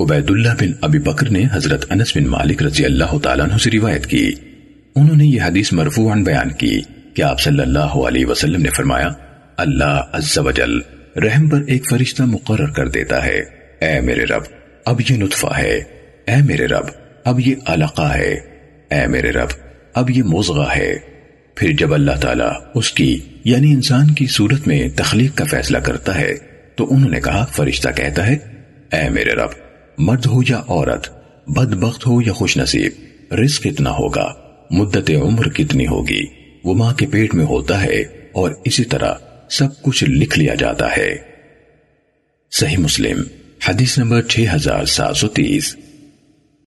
عبید اللہ بن ابی بکر نے حضرت انس بن مالک رضی اللہ تعالیٰ عنہ سے روایت کی۔ انہوں نے یہ حدیث مرفوعاً بیان کی کہ آپ صلی اللہ علیہ وسلم نے فرمایا، اللہ عز و جل رحم پر ایک فرشتہ مقرر کر دیتا ہے۔ اے میرے رب، اب یہ نطفہ ہے۔ اے میرے رب، اب یہ علقہ ہے۔ اے میرے رب، اب یہ موزغہ ہے۔ پھر جب اللہ تعالیٰ اس کی یعنی انسان کی صورت میں تخلیق کا فیصلہ کرتا ہے، تو انہوں نے کہا، فرشتہ کہتا ہے، اے میرے رب مرد ہو یا عورت، بدبخت ہو یا خوش نصیب، رزق کتنا ہوگا، مدت عمر کتنی ہوگی، وہ ماں کے پیٹ میں ہوتا ہے اور اسی طرح سب کچھ لکھ لیا جاتا ہے۔ صحیح مسلم، حدیث نمبر 6730